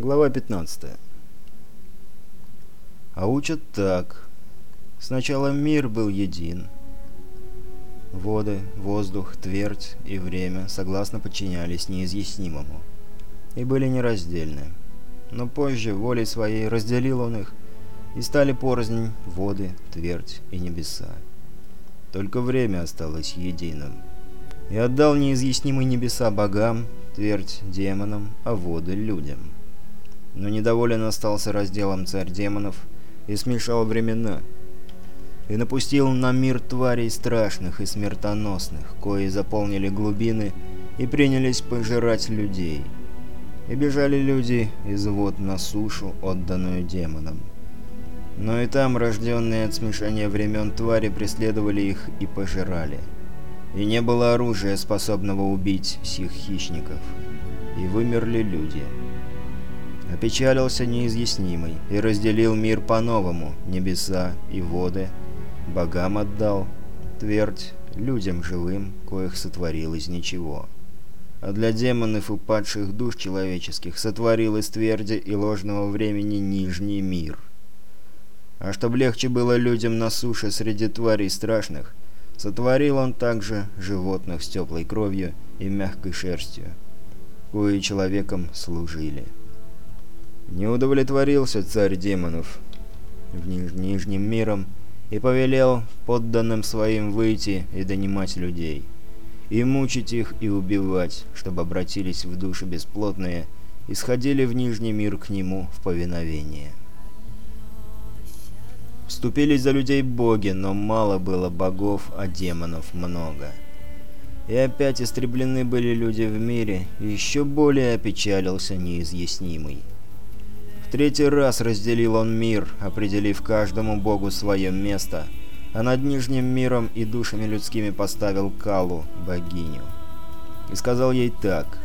Глава 15. А учат так. Сначала мир был един. Воды, воздух, твердь и время согласно подчинялись неизъяснимому и были нераздельны. Но позже волей своей разделил он их, и стали порознь воды, твердь и небеса. Только время осталось единым. И отдал неизъяснимые небеса богам, твердь демонам, а воды людям но недоволен остался разделом царь демонов и смешал времена. И напустил на мир тварей страшных и смертоносных, кои заполнили глубины и принялись пожирать людей. И бежали люди из вод на сушу, отданную демонам. Но и там рожденные от смешания времен твари преследовали их и пожирали. И не было оружия, способного убить всех хищников. И вымерли люди. Опечалился неизъяснимый и разделил мир по-новому, небеса и воды. Богам отдал, твердь людям живым, коих сотворил из ничего. А для демонов и падших душ человеческих сотворил из тверди и ложного времени нижний мир. А чтоб легче было людям на суше среди тварей страшных, сотворил он также животных с теплой кровью и мягкой шерстью, кои человеком служили. Не удовлетворился царь демонов в ниж Нижним миром и повелел подданным своим выйти и донимать людей, и мучить их и убивать, чтобы обратились в души бесплотные и сходили в Нижний мир к нему в повиновение. Вступились за людей боги, но мало было богов, а демонов много. И опять истреблены были люди в мире, и еще более опечалился неизъяснимый третий раз разделил он мир, определив каждому богу свое место, а над нижним миром и душами людскими поставил Калу, богиню. И сказал ей так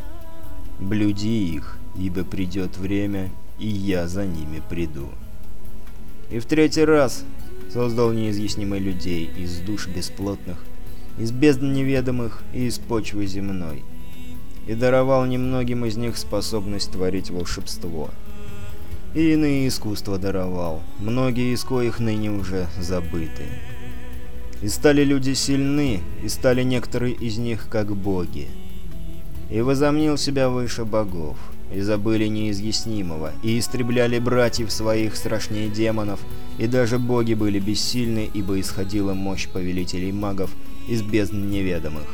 «Блюди их, ибо придет время, и я за ними приду». И в третий раз создал неизъяснимый людей из душ бесплотных, из бездн неведомых и из почвы земной, и даровал немногим из них способность творить волшебство – и иные искусства даровал, многие из коих ныне уже забыты. И стали люди сильны, и стали некоторые из них как боги. И возомнил себя выше богов, и забыли неизъяснимого, и истребляли братьев своих страшнее демонов, и даже боги были бессильны, ибо исходила мощь повелителей магов из бездн неведомых.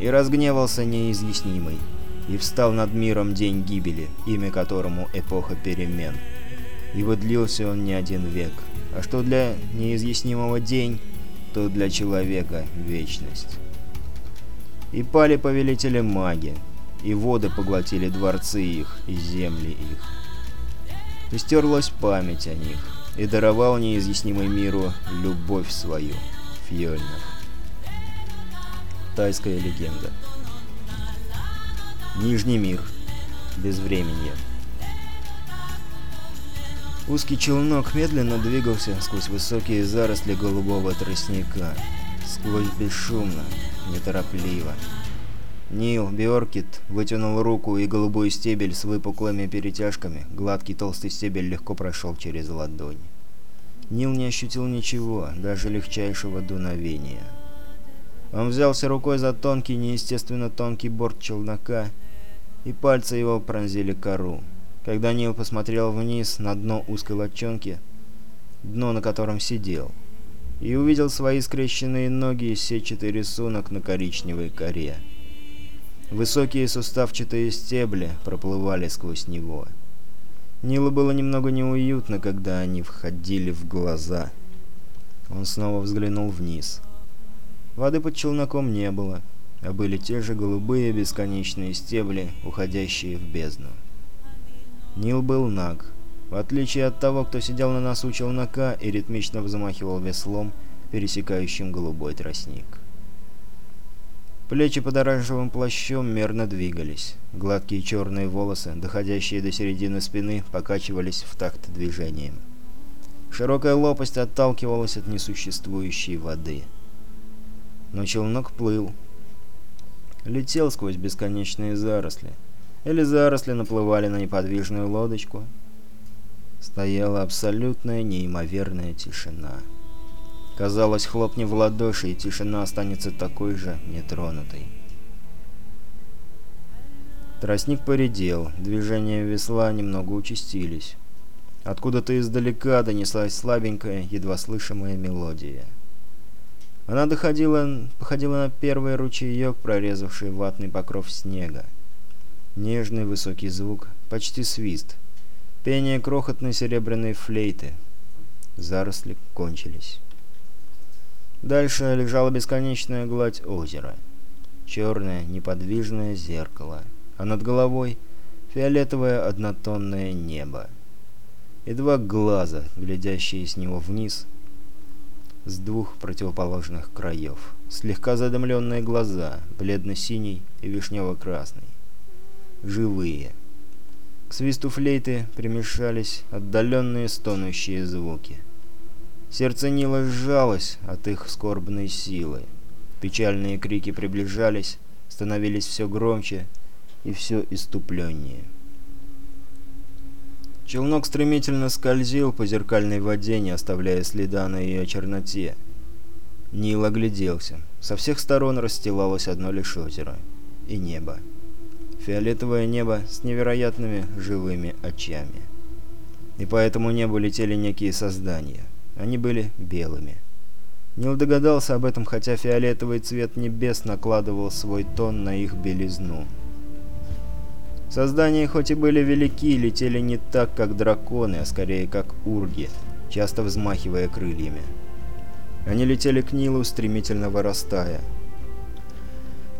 И разгневался неизъяснимый, и встал над миром день гибели, имя которому эпоха перемен. Ибо длился он не один век, а что для неизъяснимого день, то для человека вечность. И пали повелители маги, и воды поглотили дворцы их и земли их. И стерлась память о них, и даровал неизъяснимой миру любовь свою, Фьёльнир. Тайская легенда. Нижний мир. Безвременье. Узкий челнок медленно двигался сквозь высокие заросли голубого тростника. Сквозь бесшумно, неторопливо. Нил Биоркит вытянул руку, и голубой стебель с выпуклыми перетяжками, гладкий толстый стебель легко прошел через ладонь. Нил не ощутил ничего, даже легчайшего дуновения. Он взялся рукой за тонкий, неестественно тонкий борт челнока и пальцы его пронзили кору. Когда Нил посмотрел вниз на дно узкой лодчонки, дно на котором сидел, и увидел свои скрещенные ноги и сетчатый рисунок на коричневой коре. Высокие суставчатые стебли проплывали сквозь него. Нилу было немного неуютно, когда они входили в глаза. Он снова взглянул вниз. Воды под челноком не было а были те же голубые бесконечные стебли, уходящие в бездну. Нил был наг. В отличие от того, кто сидел на носу челнока и ритмично взмахивал веслом, пересекающим голубой тростник. Плечи под оранжевым плащом мерно двигались. Гладкие черные волосы, доходящие до середины спины, покачивались в такт движением. Широкая лопасть отталкивалась от несуществующей воды. Но челнок плыл, летел сквозь бесконечные заросли, или заросли наплывали на неподвижную лодочку. Стояла абсолютная неимоверная тишина. Казалось, хлопни в ладоши, и тишина останется такой же нетронутой. Тростник поредел, движения весла немного участились. Откуда-то издалека донеслась слабенькая, едва слышимая мелодия. Она доходила, походила на первый ручеек, прорезавший ватный покров снега. Нежный высокий звук, почти свист. Пение крохотной серебряной флейты. Заросли кончились. Дальше лежала бесконечная гладь озера. Черное неподвижное зеркало. А над головой фиолетовое однотонное небо. И два глаза, глядящие с него вниз, с двух противоположных краев. Слегка задымленные глаза, бледно-синий и вишнево-красный. Живые. К свисту флейты примешались отдаленные стонущие звуки. Сердце Нила сжалось от их скорбной силы. Печальные крики приближались, становились все громче и все иступленнее. Челнок стремительно скользил по зеркальной воде, не оставляя следа на ее черноте. Нил огляделся. Со всех сторон расстилалось одно лишь озеро. И небо. Фиолетовое небо с невероятными живыми очами. И по этому небу летели некие создания. Они были белыми. Нил догадался об этом, хотя фиолетовый цвет небес накладывал свой тон на их белизну. Создания хоть и были велики, летели не так, как драконы, а скорее как урги, часто взмахивая крыльями. Они летели к Нилу, стремительно вырастая.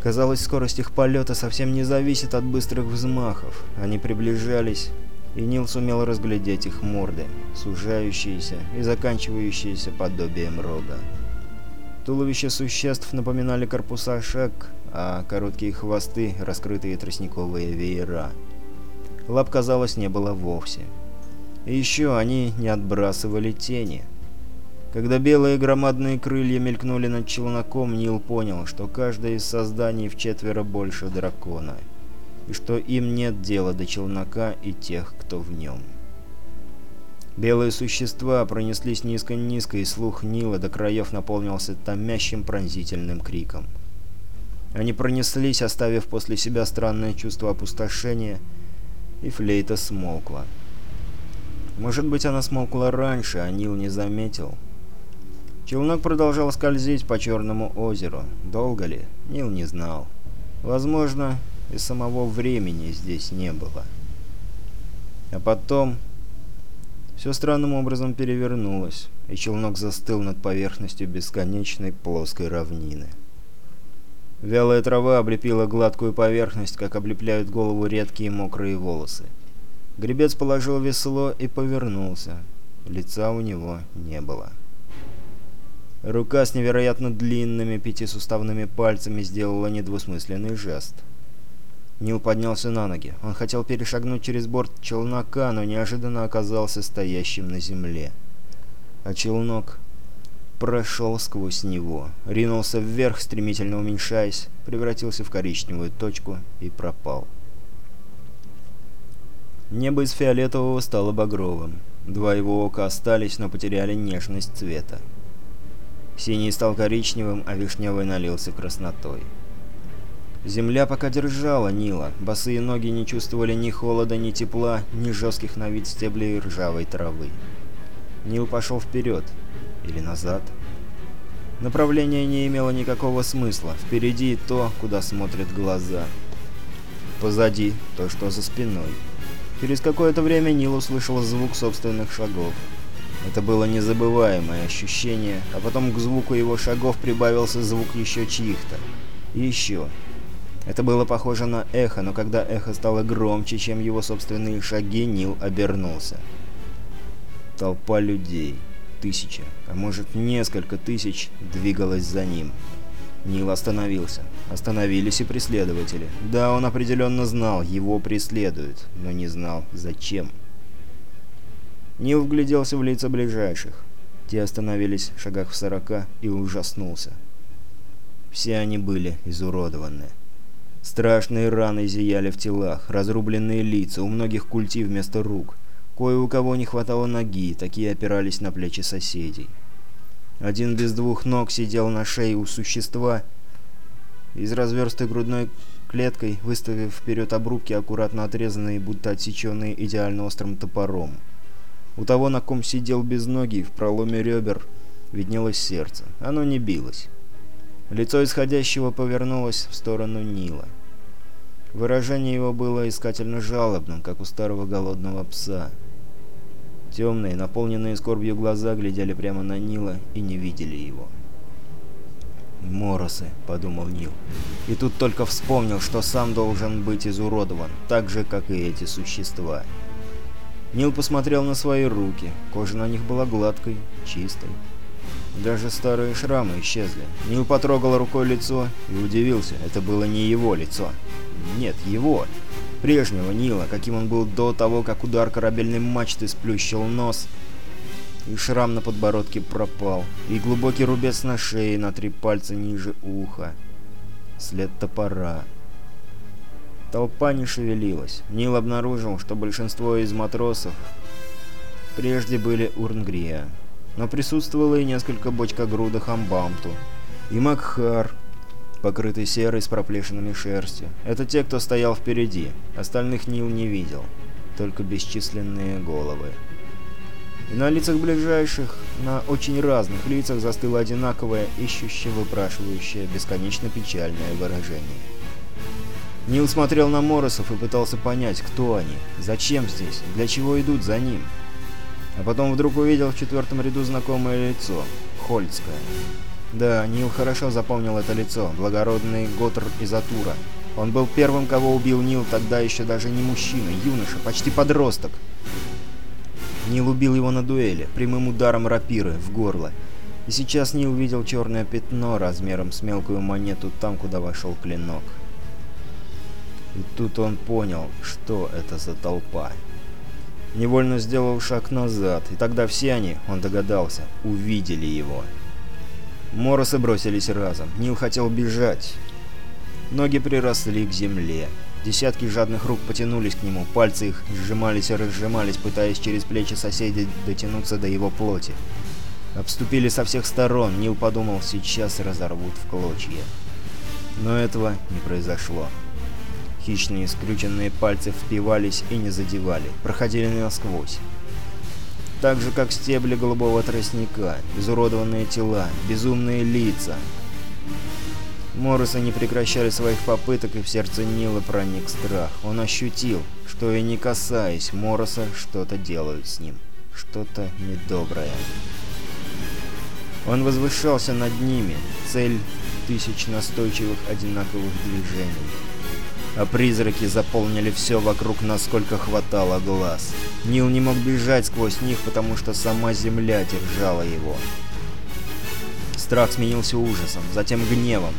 Казалось, скорость их полета совсем не зависит от быстрых взмахов. Они приближались, и Нил сумел разглядеть их морды, сужающиеся и заканчивающиеся подобием рога. Туловища существ напоминали корпуса шаг, а короткие хвосты — раскрытые тростниковые веера. Лап, казалось, не было вовсе. И еще они не отбрасывали тени. Когда белые громадные крылья мелькнули над челноком, Нил понял, что каждое из созданий в четверо больше дракона — и что им нет дела до челнока и тех, кто в нем. Белые существа пронеслись низко-низко, и слух Нила до краев наполнился томящим пронзительным криком. Они пронеслись, оставив после себя странное чувство опустошения, и флейта смолкла. Может быть, она смолкла раньше, а Нил не заметил. Челнок продолжал скользить по Черному озеру. Долго ли? Нил не знал. Возможно, и самого времени здесь не было. А потом... Все странным образом перевернулось, и челнок застыл над поверхностью бесконечной плоской равнины. Вялая трава облепила гладкую поверхность, как облепляют голову редкие мокрые волосы. Гребец положил весло и повернулся. Лица у него не было. Рука с невероятно длинными пятисуставными пальцами сделала недвусмысленный жест — Нил поднялся на ноги. Он хотел перешагнуть через борт челнока, но неожиданно оказался стоящим на земле. А челнок прошел сквозь него, ринулся вверх, стремительно уменьшаясь, превратился в коричневую точку и пропал. Небо из фиолетового стало багровым. Два его ока остались, но потеряли нежность цвета. Синий стал коричневым, а вишневый налился краснотой. Земля пока держала Нила, босые ноги не чувствовали ни холода, ни тепла, ни жестких на вид стеблей ржавой травы. Нил пошел вперед. Или назад. Направление не имело никакого смысла. Впереди то, куда смотрят глаза. Позади то, что за спиной. Через какое-то время Нил услышал звук собственных шагов. Это было незабываемое ощущение, а потом к звуку его шагов прибавился звук еще чьих-то. И еще. Это было похоже на эхо, но когда эхо стало громче, чем его собственные шаги, Нил обернулся. Толпа людей, тысяча, а может несколько тысяч, двигалась за ним. Нил остановился. Остановились и преследователи. Да, он определенно знал, его преследуют, но не знал, зачем. Нил вгляделся в лица ближайших. Те остановились в шагах в сорока и ужаснулся. Все они были изуродованы. Страшные раны зияли в телах, разрубленные лица, у многих культи вместо рук. Кое у кого не хватало ноги, такие опирались на плечи соседей. Один без двух ног сидел на шее у существа, из разверстой грудной клеткой, выставив вперед обрубки, аккуратно отрезанные, будто отсеченные идеально острым топором. У того, на ком сидел без ноги, в проломе ребер виднелось сердце. Оно не билось. Лицо исходящего повернулось в сторону Нила. Выражение его было искательно жалобным, как у старого голодного пса. Темные, наполненные скорбью глаза глядели прямо на Нила и не видели его. «Моросы», — подумал Нил. И тут только вспомнил, что сам должен быть изуродован, так же, как и эти существа. Нил посмотрел на свои руки. Кожа на них была гладкой, чистой. Даже старые шрамы исчезли. Нил потрогал рукой лицо и удивился. Это было не его лицо. Нет, его. Прежнего Нила, каким он был до того, как удар корабельной мачты сплющил нос. И шрам на подбородке пропал. И глубокий рубец на шее на три пальца ниже уха. След топора. Толпа не шевелилась. Нил обнаружил, что большинство из матросов прежде были Урнгрия но присутствовало и несколько бочкогрудых амбамту. И Макхар, покрытый серой с проплешинами шерстью. Это те, кто стоял впереди. Остальных Нил не видел. Только бесчисленные головы. И на лицах ближайших, на очень разных лицах застыло одинаковое, ищущее, выпрашивающее, бесконечно печальное выражение. Нил смотрел на Моросов и пытался понять, кто они, зачем здесь, для чего идут за ним. А потом вдруг увидел в четвертом ряду знакомое лицо. Хольцкое. Да, Нил хорошо запомнил это лицо. Благородный Готр из Атура. Он был первым, кого убил Нил, тогда еще даже не мужчина, юноша, почти подросток. Нил убил его на дуэли, прямым ударом рапиры, в горло. И сейчас Нил видел черное пятно размером с мелкую монету там, куда вошел клинок. И тут он понял, что это за толпа невольно сделал шаг назад, и тогда все они, он догадался, увидели его. Моросы бросились разом. Нил хотел бежать. Ноги приросли к земле. Десятки жадных рук потянулись к нему, пальцы их сжимались и разжимались, пытаясь через плечи соседей дотянуться до его плоти. Обступили со всех сторон, Нил подумал, сейчас разорвут в клочья. Но этого не произошло. Хищные скрюченные пальцы впивались и не задевали, проходили насквозь. Так же, как стебли голубого тростника, изуродованные тела, безумные лица. Моррисы не прекращали своих попыток, и в сердце Нила проник страх. Он ощутил, что и не касаясь Морриса, что-то делают с ним. Что-то недоброе. Он возвышался над ними, цель тысяч настойчивых одинаковых движений а призраки заполнили все вокруг, насколько хватало глаз. Нил не мог бежать сквозь них, потому что сама земля держала его. Страх сменился ужасом, затем гневом.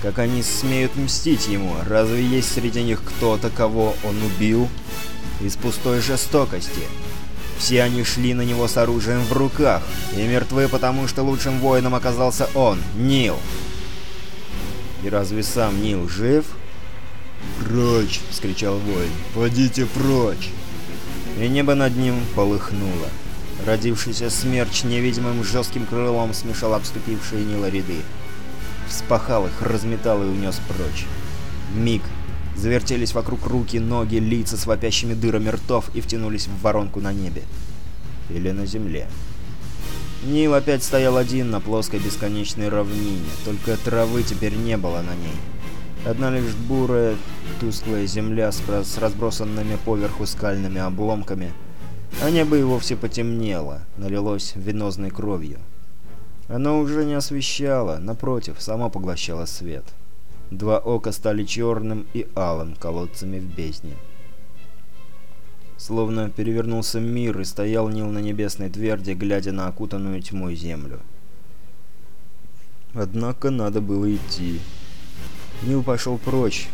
Как они смеют мстить ему? Разве есть среди них кто-то, кого он убил? Из пустой жестокости. Все они шли на него с оружием в руках, и мертвы, потому что лучшим воином оказался он, Нил. И разве сам Нил жив? «Прочь!» — вскричал воин. «Подите прочь!» И небо над ним полыхнуло. Родившийся смерч невидимым жестким крылом смешал обступившие Нила ряды. Вспахал их, разметал и унес прочь. Миг. Завертелись вокруг руки, ноги, лица с вопящими дырами ртов и втянулись в воронку на небе. Или на земле. Нил опять стоял один на плоской бесконечной равнине, только травы теперь не было на ней. Одна лишь бурая, тусклая земля с, с разбросанными поверху скальными обломками, а небо и вовсе потемнело, налилось венозной кровью. Оно уже не освещало, напротив, само поглощало свет. Два ока стали черным и алым колодцами в бездне. Словно перевернулся мир и стоял Нил на небесной тверди, глядя на окутанную тьмой землю. Однако надо было идти. Нил пошел прочь,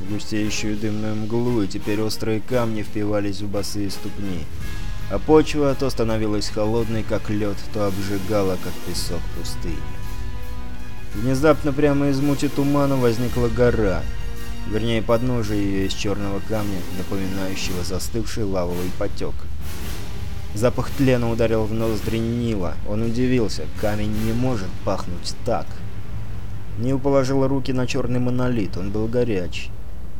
в густеющую дымную мглу, и теперь острые камни впивались в босые ступни. А почва то становилась холодной, как лед, то обжигала, как песок пустыни. Внезапно прямо из мути тумана возникла гора. Вернее, подножие ее из черного камня, напоминающего застывший лавовый потек. Запах тлена ударил в ноздри Нила. Он удивился. Камень не может пахнуть так. Нил положил руки на черный монолит. Он был горяч.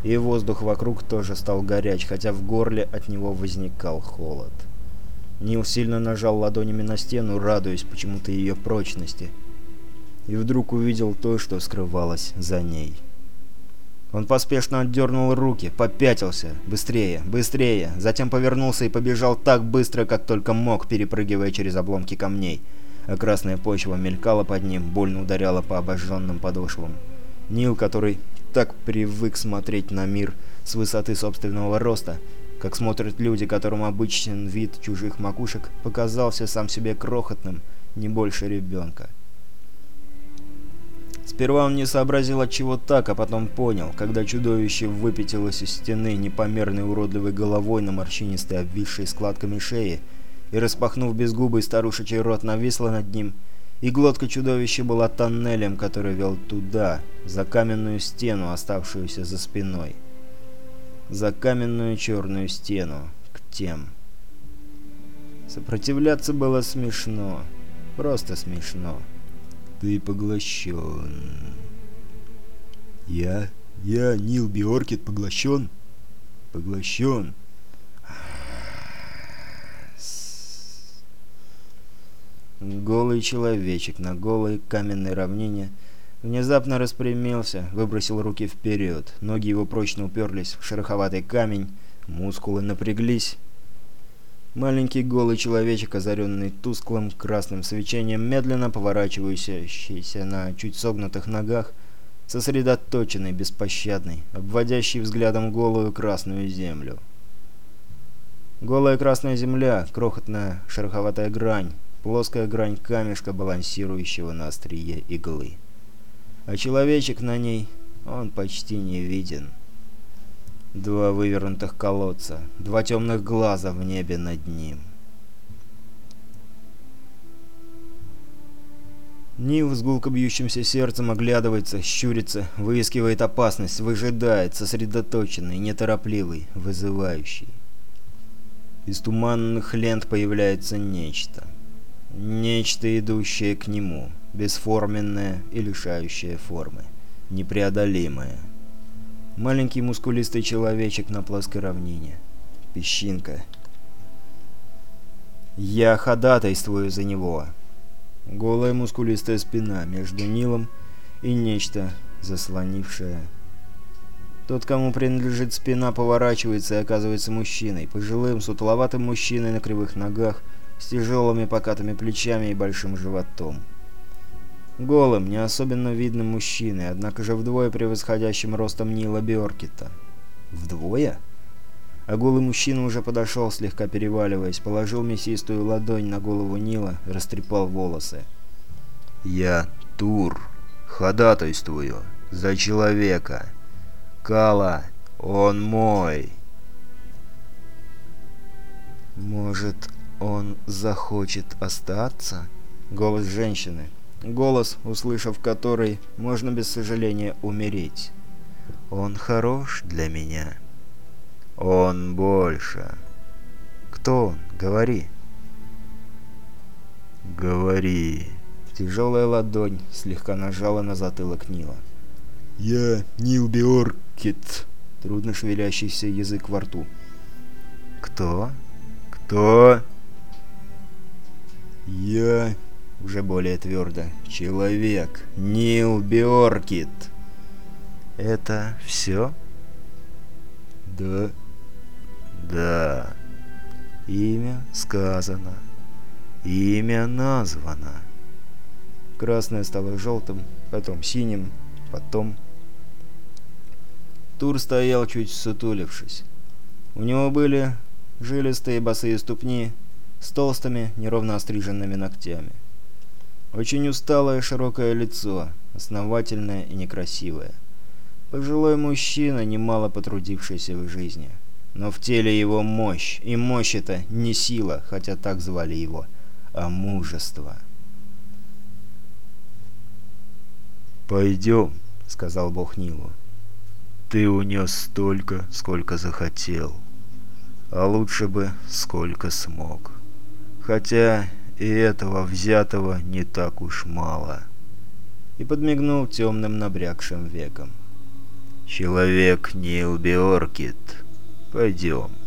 И воздух вокруг тоже стал горяч, хотя в горле от него возникал холод. Нил сильно нажал ладонями на стену, радуясь почему-то ее прочности. И вдруг увидел то, что скрывалось за ней. Он поспешно отдернул руки, попятился. Быстрее, быстрее. Затем повернулся и побежал так быстро, как только мог, перепрыгивая через обломки камней. А красная почва мелькала под ним, больно ударяла по обожженным подошвам. Нил, который так привык смотреть на мир с высоты собственного роста, как смотрят люди, которым обычен вид чужих макушек, показался сам себе крохотным, не больше ребенка. Сперва он не сообразил от чего так, а потом понял, когда чудовище выпятилось из стены непомерной уродливой головой на морщинистой обвисшей складками шеи и, распахнув безгубый старушечий рот, нависла над ним, и глотка чудовища была тоннелем, который вел туда, за каменную стену, оставшуюся за спиной. За каменную черную стену, к тем. Сопротивляться было смешно, просто смешно. Ты поглощен. Я? Я, Нил Биоркет, поглощен? Поглощен. Голый человечек на голой каменной равнине внезапно распрямился, выбросил руки вперед. Ноги его прочно уперлись в шероховатый камень, мускулы напряглись. Маленький голый человечек, озаренный тусклым красным свечением, медленно поворачивающийся на чуть согнутых ногах, сосредоточенный, беспощадный, обводящий взглядом голую красную землю. Голая красная земля, крохотная шероховатая грань, плоская грань камешка, балансирующего на острие иглы. А человечек на ней, он почти не виден. Два вывернутых колодца, два темных глаза в небе над ним. Нил с гулко бьющимся сердцем оглядывается, щурится, выискивает опасность, выжидает, сосредоточенный, неторопливый, вызывающий. Из туманных лент появляется нечто. Нечто, идущее к нему, бесформенное и лишающее формы, непреодолимое. Маленький мускулистый человечек на плоской равнине. Песчинка. Я ходатайствую за него. Голая мускулистая спина между Нилом и нечто, заслонившее. Тот, кому принадлежит спина, поворачивается и оказывается мужчиной. Пожилым, сутуловатым мужчиной на кривых ногах, с тяжелыми покатыми плечами и большим животом. Голым, не особенно видным мужчиной, однако же вдвое превосходящим ростом Нила Бёркита. Вдвое? А голый мужчина уже подошел, слегка переваливаясь, положил мясистую ладонь на голову Нила, растрепал волосы. «Я Тур. Ходатайствую. За человека. Кала, он мой». «Может, он захочет остаться?» Голос женщины голос, услышав который, можно без сожаления умереть. «Он хорош для меня». «Он больше». «Кто он? Говори». «Говори». Тяжелая ладонь слегка нажала на затылок Нила. «Я Нил Биоркит», трудно шевелящийся язык во рту. «Кто? Кто?» Уже более твердо. «Человек. Нил Биоркит». «Это все?» «Да». «Да». «Имя сказано. Имя названо». Красное стало желтым, потом синим, потом... Тур стоял чуть сутулившись. У него были жилистые босые ступни с толстыми, неровно остриженными ногтями. Очень усталое широкое лицо, основательное и некрасивое. Пожилой мужчина, немало потрудившийся в жизни. Но в теле его мощь, и мощь это не сила, хотя так звали его, а мужество. «Пойдем», — сказал бог Нилу. «Ты унес столько, сколько захотел, а лучше бы, сколько смог. Хотя и этого взятого не так уж мало». И подмигнул темным набрякшим веком. «Человек Нил Биоркит, пойдем».